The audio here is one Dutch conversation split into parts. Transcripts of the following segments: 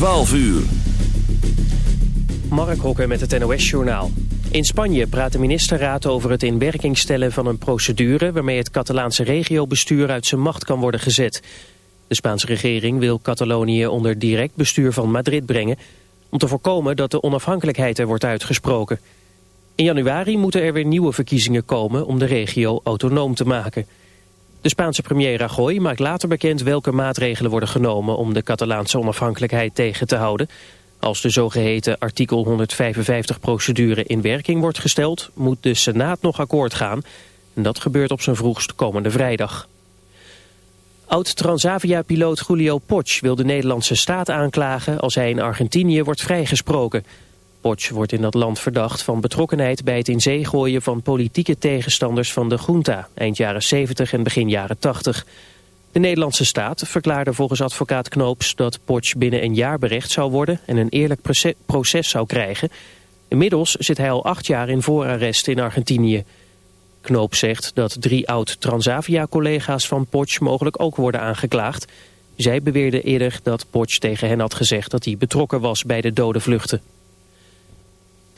12 uur. Mark Hokker met het NOS-journaal. In Spanje praat de ministerraad over het in werking stellen van een procedure... waarmee het Catalaanse regiobestuur uit zijn macht kan worden gezet. De Spaanse regering wil Catalonië onder direct bestuur van Madrid brengen... om te voorkomen dat de onafhankelijkheid er wordt uitgesproken. In januari moeten er weer nieuwe verkiezingen komen om de regio autonoom te maken... De Spaanse premier Rajoy maakt later bekend welke maatregelen worden genomen om de Catalaanse onafhankelijkheid tegen te houden. Als de zogeheten artikel 155-procedure in werking wordt gesteld, moet de Senaat nog akkoord gaan. En dat gebeurt op zijn vroegst komende vrijdag. Oud-Transavia-piloot Julio Potsch wil de Nederlandse staat aanklagen als hij in Argentinië wordt vrijgesproken. Potsch wordt in dat land verdacht van betrokkenheid bij het in zee gooien van politieke tegenstanders van de junta, eind jaren 70 en begin jaren 80. De Nederlandse staat verklaarde volgens advocaat Knoops dat Potsch binnen een jaar berecht zou worden en een eerlijk proces zou krijgen. Inmiddels zit hij al acht jaar in voorarrest in Argentinië. Knoop zegt dat drie oud-Transavia-collega's van Potsch mogelijk ook worden aangeklaagd. Zij beweerden eerder dat Potsch tegen hen had gezegd dat hij betrokken was bij de dode vluchten.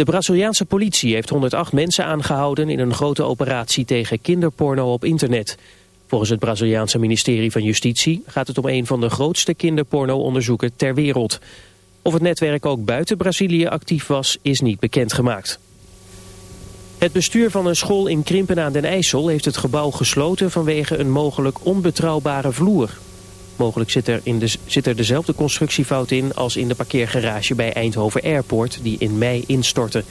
De Braziliaanse politie heeft 108 mensen aangehouden in een grote operatie tegen kinderporno op internet. Volgens het Braziliaanse ministerie van Justitie gaat het om een van de grootste kinderporno-onderzoeken ter wereld. Of het netwerk ook buiten Brazilië actief was, is niet bekendgemaakt. Het bestuur van een school in Krimpen aan den IJssel heeft het gebouw gesloten vanwege een mogelijk onbetrouwbare vloer. Mogelijk zit er, in de, zit er dezelfde constructiefout in als in de parkeergarage bij Eindhoven Airport die in mei instortte.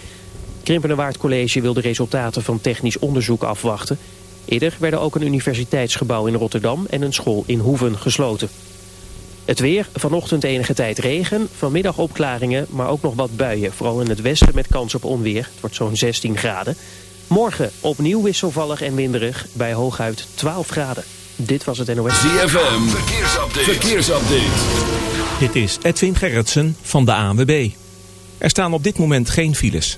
Krimpenerwaard College wil de resultaten van technisch onderzoek afwachten. Eerder werden ook een universiteitsgebouw in Rotterdam en een school in Hoeven gesloten. Het weer, vanochtend enige tijd regen, vanmiddag opklaringen, maar ook nog wat buien. Vooral in het westen met kans op onweer. Het wordt zo'n 16 graden. Morgen opnieuw wisselvallig en winderig bij hooguit 12 graden. Dit was het NOS. ZFM, verkeersupdate. verkeersupdate. Dit is Edwin Gerritsen van de ANWB. Er staan op dit moment geen files.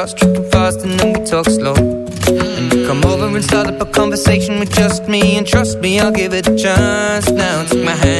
shots, tripping fast and then we talk slow. And come over and start up a conversation with just me And trust me, I'll give it a chance. Now take my hand.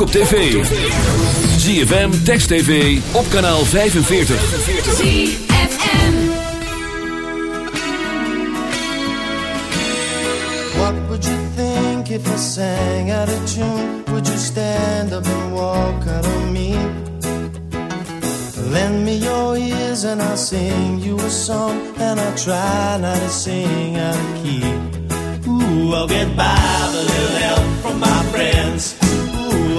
op tv. ZFM, Text TV, op kanaal 45. ZFM What would you think if I sang out of tune? Would you stand up and walk out on me? Lend me your ears and I'll sing you a song And I'll try not to sing out of key Ooh, I'll get by the little help from my friends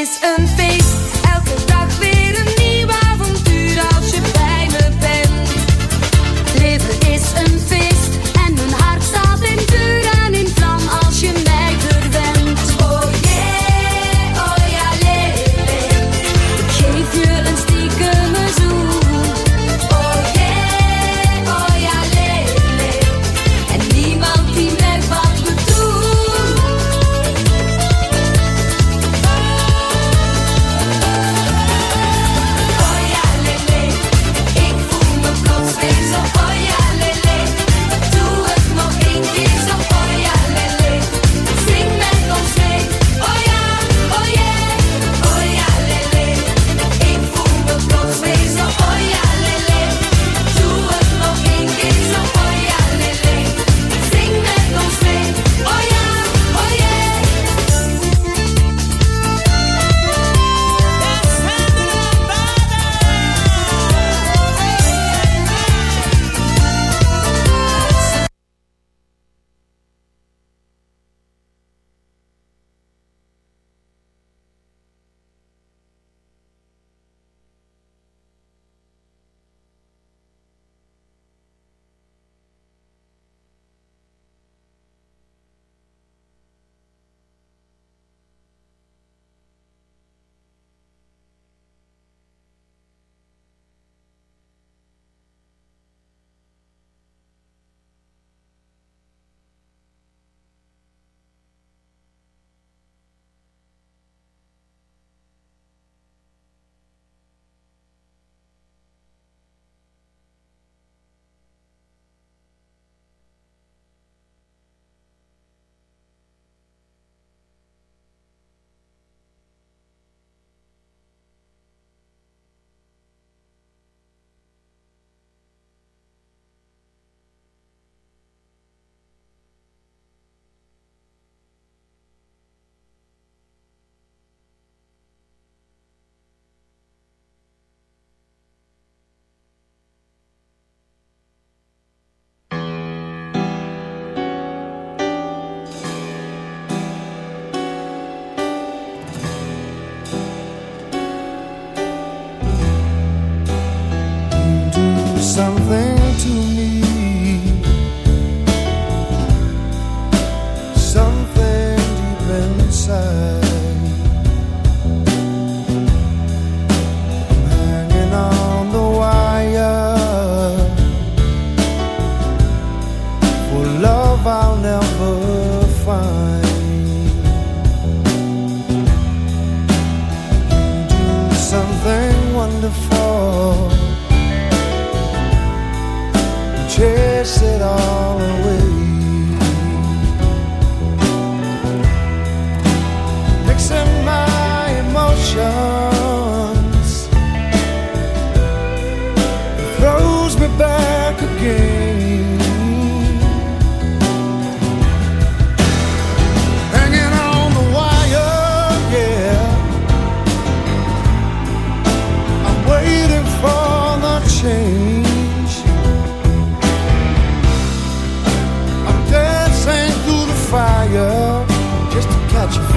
it's unfair.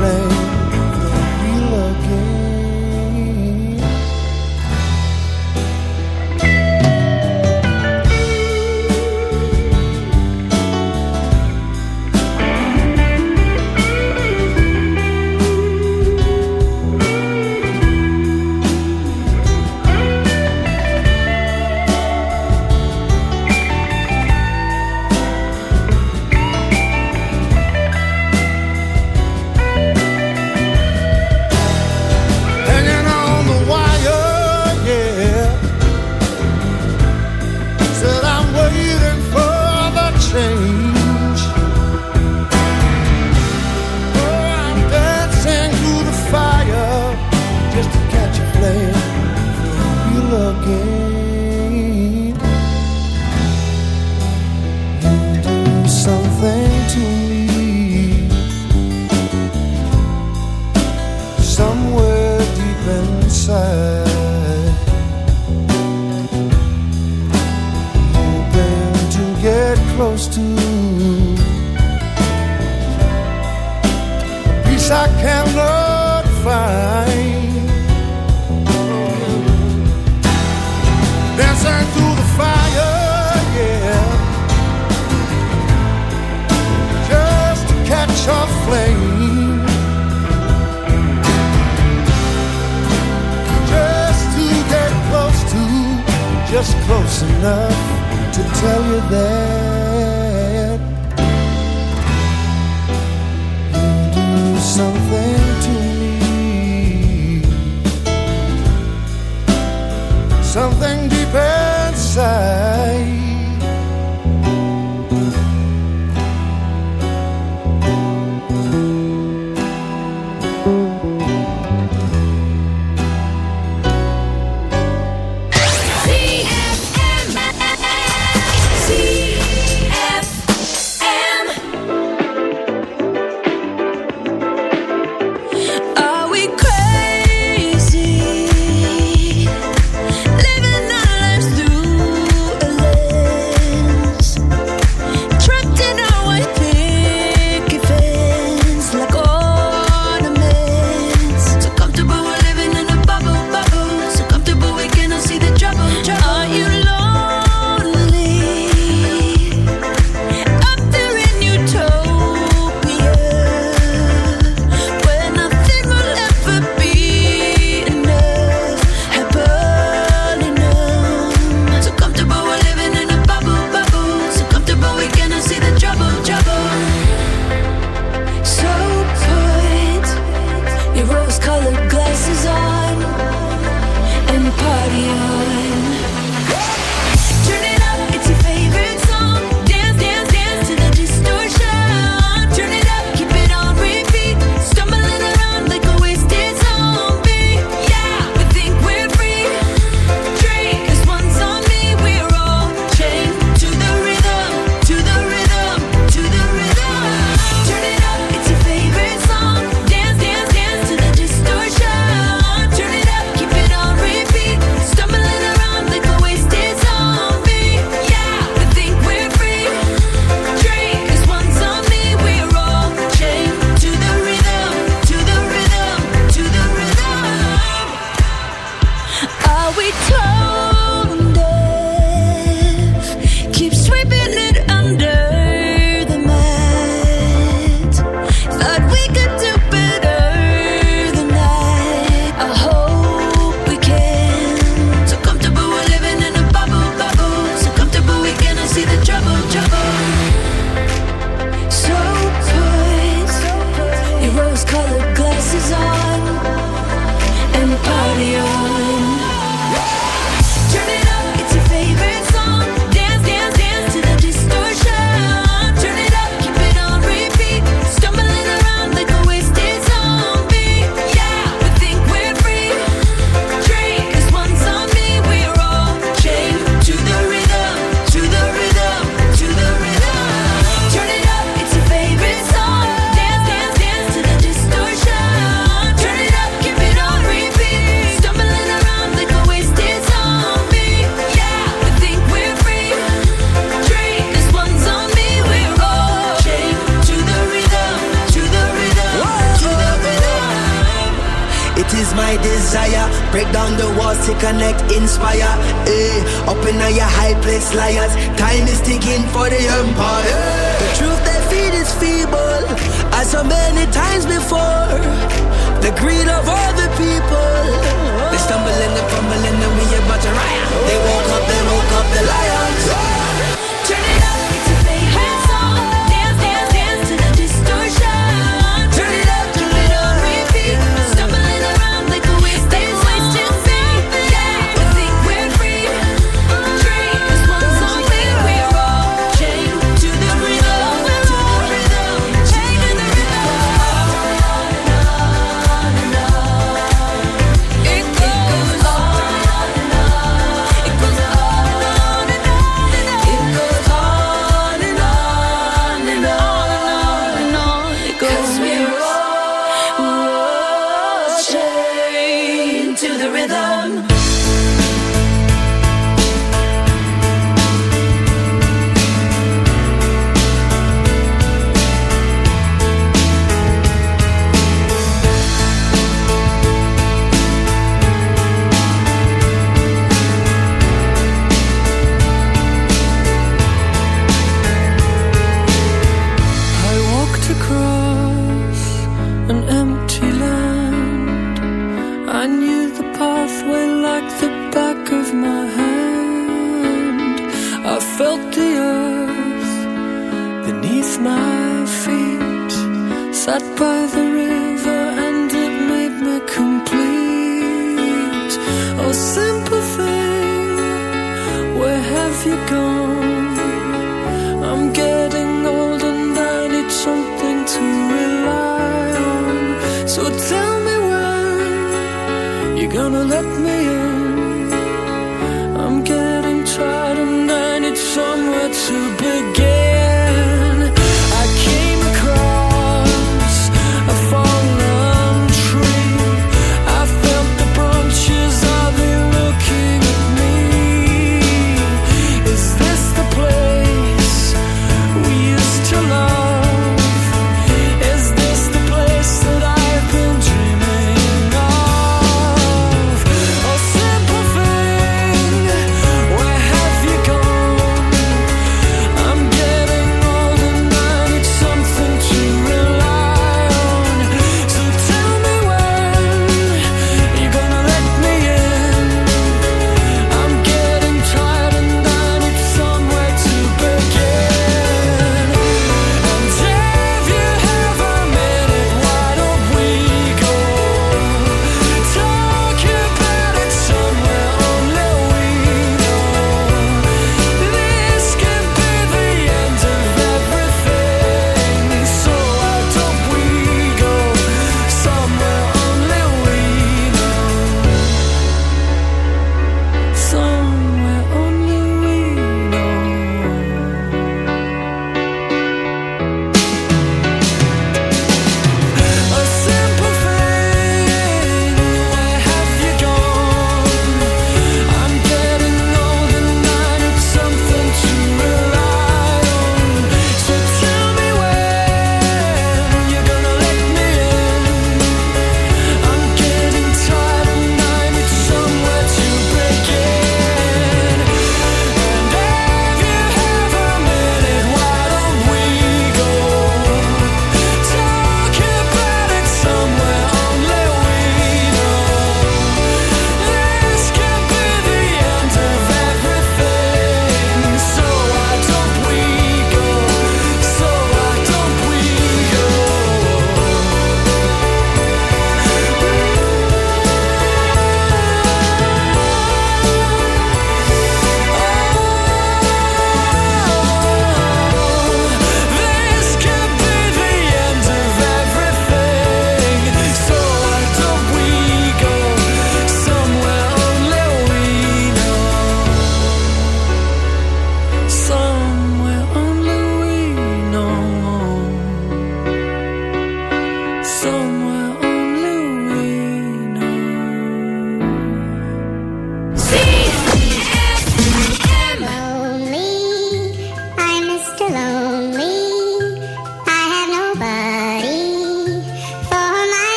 play.